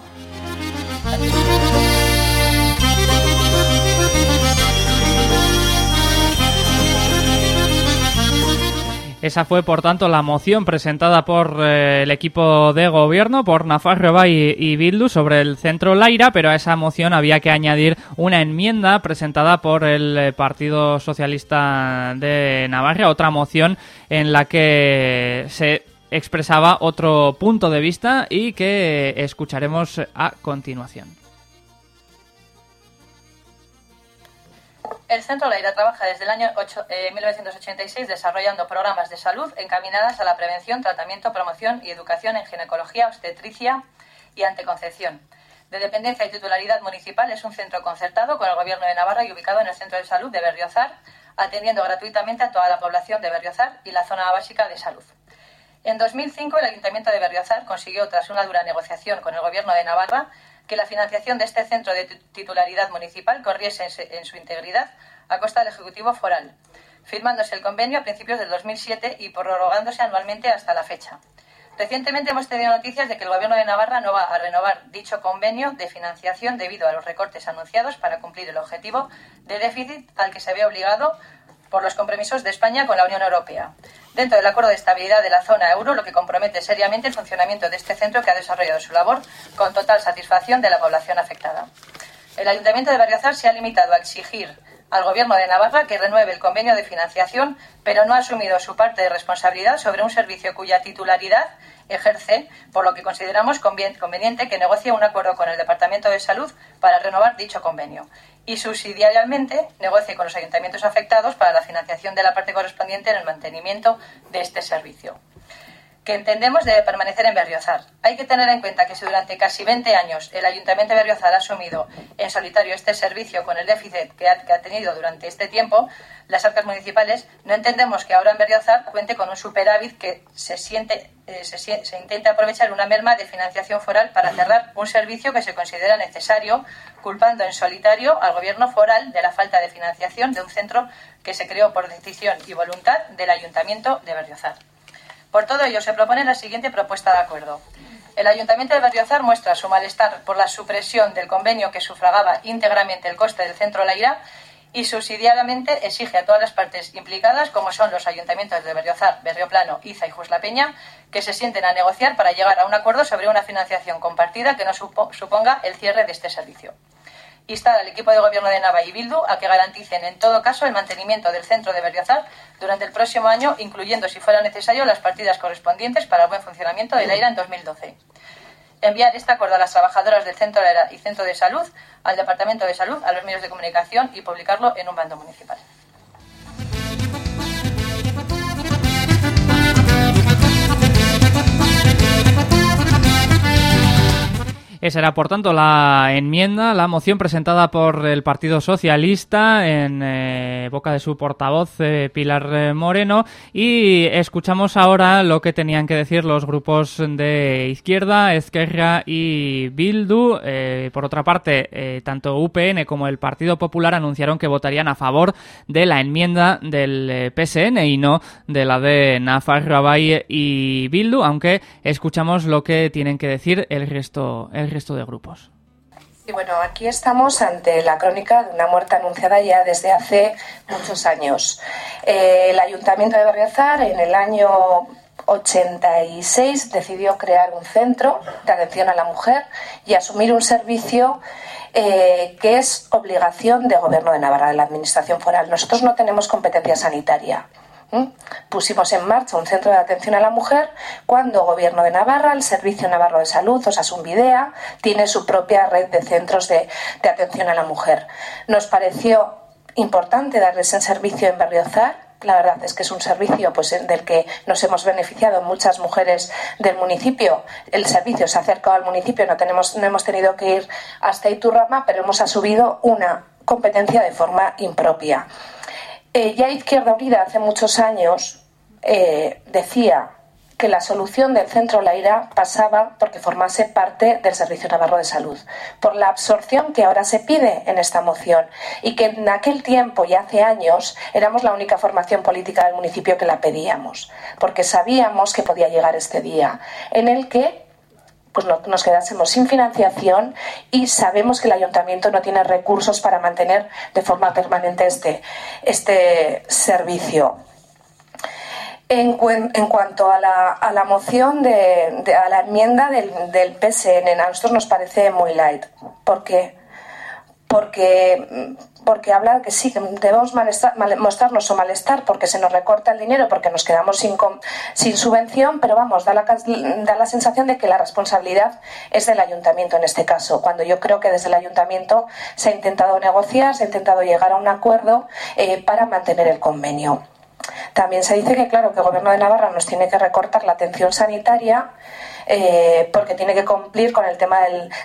S1: Esa fue, por tanto, la moción presentada por eh, el equipo de gobierno, por Nafarroa y, y, Bildu, sobre el centro Laira, pero a esa moción había que añadir una enmienda presentada por el eh, Partido Socialista de Navarra, otra moción en la que se expresaba otro punto de vista y que escucharemos a continuación.
S4: El Centro Laira trabaja desde el año 1986 eh, desarrollando programas de salud encaminadas a la prevención, tratamiento, promoción y educación en ginecología, obstetricia y anteconcepción. De dependencia y titularidad municipal, es un centro concertado con el Gobierno de Navarra y ubicado en el Centro de Salud de Berriozar, atendiendo gratuitamente a toda la población de Berriozar y la zona básica de salud. En 2005, el Ayuntamiento de Berriozar consiguió, tras una dura negociación con el Gobierno de Navarra, que la financiación de este centro de titularidad municipal corriese en su integridad a costa del Ejecutivo Foral, firmándose el convenio a principios del 2007 y prorrogándose anualmente hasta la fecha. Recientemente hemos tenido noticias de que el Gobierno de Navarra no va a renovar dicho convenio de financiación debido a los recortes anunciados para cumplir el objetivo de déficit al que se había obligado por los compromisos de España con la Unión Europea, dentro del acuerdo de estabilidad de la zona euro, lo que compromete seriamente el funcionamiento de este centro que ha desarrollado su labor con total satisfacción de la población afectada. El Ayuntamiento de Berriozar se ha limitado a exigir al Gobierno de Navarra que renueve el convenio de financiación, pero no ha asumido su parte de responsabilidad sobre un servicio cuya titularidad ejerce, por lo que consideramos conveniente que negocie un acuerdo con el Departamento de Salud para renovar dicho convenio y subsidiariamente negocie con los ayuntamientos afectados para la financiación de la parte correspondiente en el mantenimiento de este servicio. Que entendemos debe permanecer en Berriozar. Hay que tener en cuenta que si durante casi 20 años el Ayuntamiento de Berriozar ha asumido en solitario este servicio con el déficit que ha, tenido durante este tiempo, las arcas municipales, no entendemos que ahora en Berriozar cuente con un superávit que se, siente, eh, se, se intente aprovechar una merma de financiación foral para cerrar un servicio que se considera necesario, culpando en solitario al Gobierno foral de la falta de financiación de un centro que se creó por decisión y voluntad del Ayuntamiento de Berriozar. Por todo ello, se propone la siguiente propuesta de acuerdo. El Ayuntamiento de Berriozar muestra su malestar por la supresión del convenio que sufragaba íntegramente el coste del centro Laira y subsidiariamente exige a todas las partes implicadas, como son los ayuntamientos de Berriozar, Berrioplano, Iza y Jusla Peña, que se sienten a negociar para llegar a un acuerdo sobre una financiación compartida que no suponga el cierre de este servicio instar al equipo de gobierno de Nava y Bildu a que garanticen en todo caso el mantenimiento del centro de Berriozar durante el próximo año, incluyendo, si fuera necesario, las partidas correspondientes para el buen funcionamiento del AIRA en 2012. Enviar este acuerdo a las trabajadoras del Centro de y Centro de Salud, al Departamento de Salud, a los medios de comunicación y publicarlo en un bando municipal.
S1: Esa era, por tanto, la enmienda, la moción presentada por el Partido Socialista en eh, boca de su portavoz eh, Pilar eh, Moreno y escuchamos ahora lo que tenían que decir los grupos de Izquierda, Esquerra y Bildu. por otra parte, tanto UPN como el Partido Popular anunciaron que votarían a favor de la enmienda del PSN y no de la de Nafar Rabay y Bildu, aunque escuchamos lo que tienen que decir el resto resto de grupos.
S8: Y bueno, aquí estamos ante la crónica de una muerte anunciada ya desde hace muchos años. Eh, el Ayuntamiento de Berriozar en el año 86 decidió crear un centro de atención a la mujer y asumir un servicio eh, que es obligación de Gobierno de Navarra, de la Administración Foral. Nosotros no tenemos competencia sanitaria. Pusimos en marcha un centro de atención a la mujer cuando Gobierno de Navarra, el Servicio Navarro de Salud, Osasunvidea, tiene su propia red de centros de, atención a la mujer. Nos pareció importante darles el servicio en Berriozar, la verdad es que es un servicio pues, del que nos hemos beneficiado muchas mujeres del municipio. El servicio se ha acercado al municipio, no, tenemos, no hemos tenido que ir hasta Iturrama, pero hemos asumido una competencia de forma impropia. Eh, ya Izquierda Unida hace muchos años eh, decía que la solución del centro Laira pasaba porque formase parte del Servicio Navarro de Salud, por la absorción que ahora se pide en esta moción y que en aquel tiempo y hace años éramos la única formación política del municipio que la pedíamos, porque sabíamos que podía llegar este día en el que pues nos quedásemos sin financiación y sabemos que el ayuntamiento no tiene recursos para mantener de forma permanente este, este servicio. En, cuanto a la, a la moción de, a la enmienda del, del, PSN, a nosotros nos parece muy light, porque porque porque habla que sí, que debemos mostrarnos su malestar porque se nos recorta el dinero, porque nos quedamos sin, sin subvención, pero vamos, da la, da la sensación de que la responsabilidad es del ayuntamiento en este caso, cuando yo creo que desde el ayuntamiento se ha intentado negociar, se ha intentado llegar a un acuerdo eh, para mantener el convenio. También se dice que, claro, que el Gobierno de Navarra nos tiene que recortar la atención sanitaria eh, porque tiene que cumplir con el tema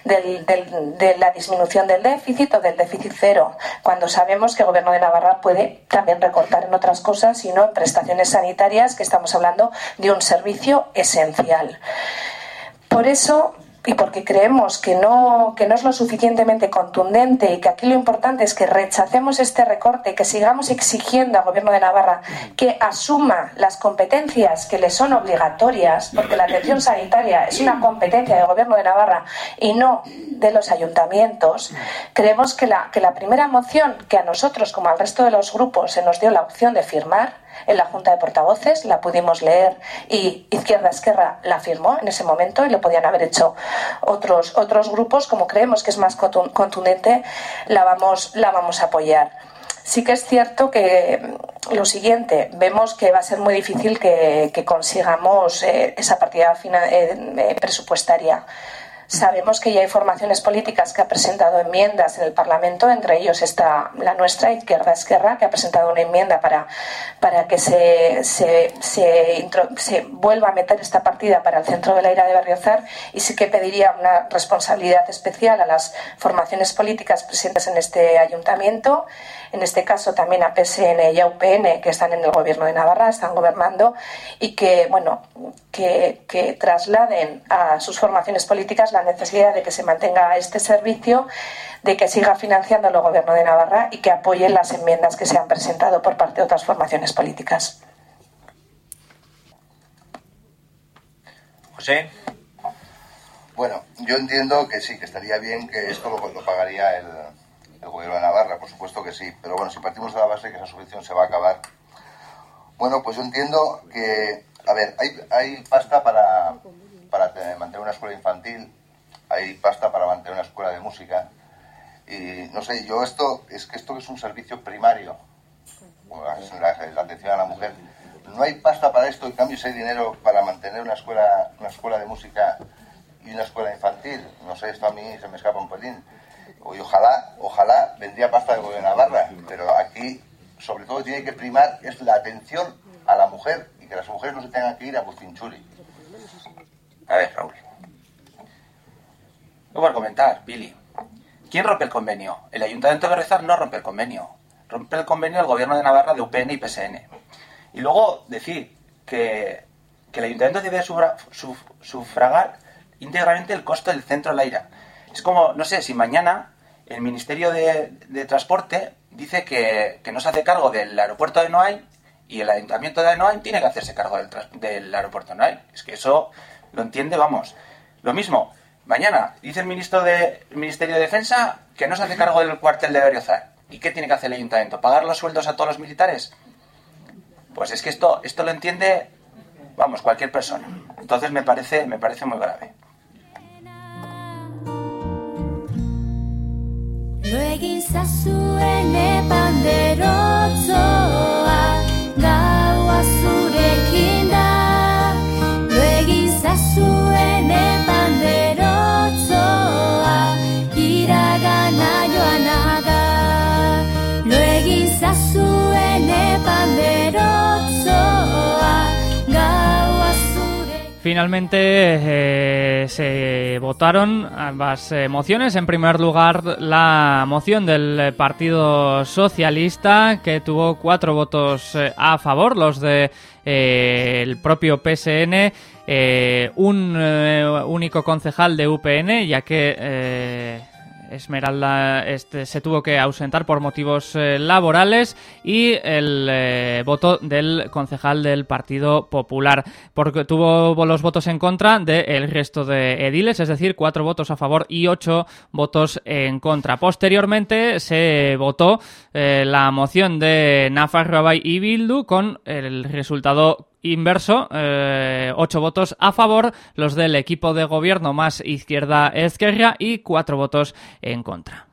S8: de la disminución del déficit o del déficit cero, cuando sabemos que el Gobierno de Navarra puede también recortar en otras cosas, sino en prestaciones sanitarias, que estamos hablando de un servicio esencial. Por eso y porque creemos que no, que no es lo suficientemente contundente y que aquí lo importante es que rechacemos este recorte, que sigamos exigiendo al Gobierno de Navarra que asuma las competencias que le son obligatorias, porque la atención sanitaria es una competencia del Gobierno de Navarra y no de los ayuntamientos, creemos que la, que la primera moción que a nosotros, como al resto de los grupos, se nos dio la opción de firmar, en la Junta de Portavoces, la pudimos leer y Izquierda Esquerra la firmó en ese momento y lo podían haber hecho otros, otros grupos. Como creemos que es más contundente, la vamos, la vamos a apoyar. Sí que es cierto que mm, lo siguiente, vemos que va a ser muy difícil que, consigamos eh, esa partida eh, presupuestaria Sabemos que ya hay formaciones políticas que han presentado enmiendas en el Parlamento, entre ellos está la nuestra, Izquierda Esquerra, que ha presentado una enmienda para, para que se, se, se, vuelva a meter esta partida para el centro de la ira de Berriozar y sí que pediría una responsabilidad especial a las formaciones políticas presentes en este ayuntamiento, en este caso también a PSN y a UPN, que están en el gobierno de Navarra, están gobernando, y que, bueno, que, que trasladen a sus formaciones políticas necesidad de que se mantenga este servicio, de que siga financiando el Gobierno de Navarra y que apoyen las enmiendas que se han presentado por parte de otras formaciones políticas.
S5: José.
S9: Bueno, yo entiendo que sí, que estaría bien que esto lo, pagaría el, el, Gobierno de Navarra, por supuesto que sí, pero bueno, si partimos de la base de que esa subvención se va a acabar, bueno, pues yo entiendo que, a ver, hay, hay pasta para, para mantener una escuela infantil, hay pasta para mantener una escuela de música. Y no sé, yo esto, es que esto es un servicio primario, la, atención a la mujer. No hay pasta para esto, en cambio si hay dinero para mantener una escuela, una escuela de música y una escuela infantil. No sé, esto a mí se me escapa un pelín. Y ojalá, ojalá vendría pasta del gobierno de Navarra, pero aquí sobre todo tiene que primar es la atención a la mujer y que las mujeres no se tengan que ir a Bustinchuri.
S5: A ver, Raúl. Lo voy a comentar, Billy. ¿Quién rompe el convenio? El Ayuntamiento de Rezar no rompe el convenio. Rompe el convenio el Gobierno de Navarra de UPN y PSN. Y luego decir que, el Ayuntamiento debe sufragar íntegramente el costo del centro Laira. Es como, no sé, si mañana el Ministerio de, Transporte dice que, no se hace cargo del aeropuerto de Noain y el Ayuntamiento de Noain tiene que hacerse cargo del, del aeropuerto de Noain. Es que eso lo entiende, vamos. Lo mismo, Mañana dice el ministro Ministerio de Defensa que no se hace cargo del cuartel de Berriozar. ¿Y qué tiene que hacer el ayuntamiento? ¿Pagar los sueldos a todos los militares? Pues es que esto, esto lo entiende, vamos, cualquier persona. Entonces me parece, me parece muy grave.
S1: Finalmente eh, se votaron ambas eh, mociones. En primer lugar, la moción del Partido Socialista, que tuvo cuatro votos eh, a favor, los de el propio PSN, un único concejal de UPN, ya que Esmeralda este, se tuvo que ausentar por motivos eh, laborales y el eh, voto del concejal del Partido Popular, porque tuvo los votos en contra del resto de ediles, es decir, cuatro votos a favor y ocho votos en contra. Posteriormente se votó eh, la moción de Nafar Rabay y Bildu con el resultado inverso, eh, ocho votos a favor, los del equipo de gobierno más izquierda izquierda y cuatro votos en contra.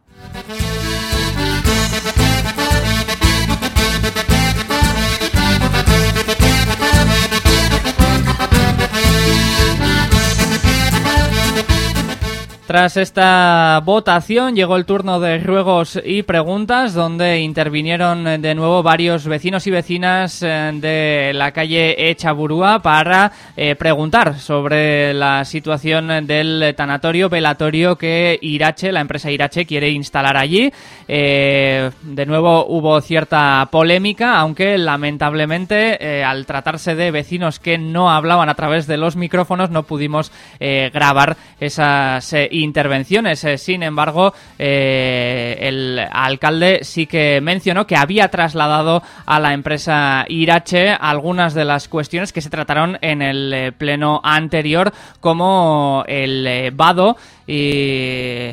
S1: Tras esta votación llegó el turno de ruegos y preguntas donde intervinieron eh, de nuevo varios vecinos y vecinas eh, de la calle Echaburúa para eh, preguntar sobre la situación del tanatorio velatorio que Irache, la empresa Irache, quiere instalar allí. de nuevo hubo cierta polémica, aunque lamentablemente al tratarse de vecinos que no hablaban a través de los micrófonos no pudimos grabar esas intervenciones. Eh, sin embargo, eh, el alcalde sí que mencionó que había trasladado a la empresa Irache algunas de las cuestiones que se trataron en el eh, pleno anterior, como el vado y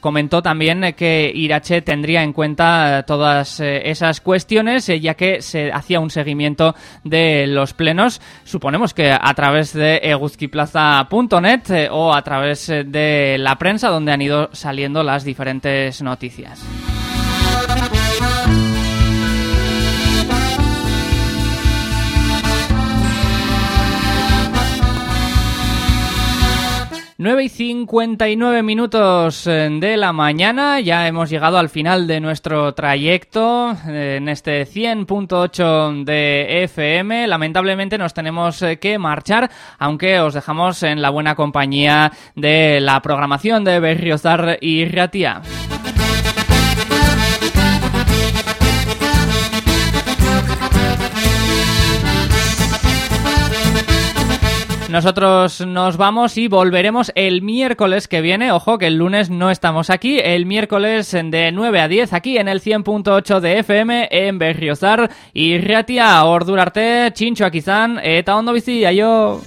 S1: comentó también que Irache tendría en cuenta todas esas cuestiones ya que se hacía un seguimiento de los plenos suponemos que a través de eguzquiplaza.net o a través de la prensa donde han ido saliendo las diferentes noticias. 9 y 59 minutos eh, de la mañana, ya hemos llegado al final de nuestro trayecto eh, en este 100.8 de FM. Lamentablemente nos tenemos eh, que marchar, aunque os dejamos en la buena compañía de la programación de Berriozar y Ratia. Nosotros nos vamos y volveremos el miércoles que viene. Ojo que el lunes no estamos aquí. El miércoles de 9 a 10 aquí en el 100.8 de FM en Berriozar y Riatia, Ordurarte, Chincho Akizan, eta ondo bizi, aio!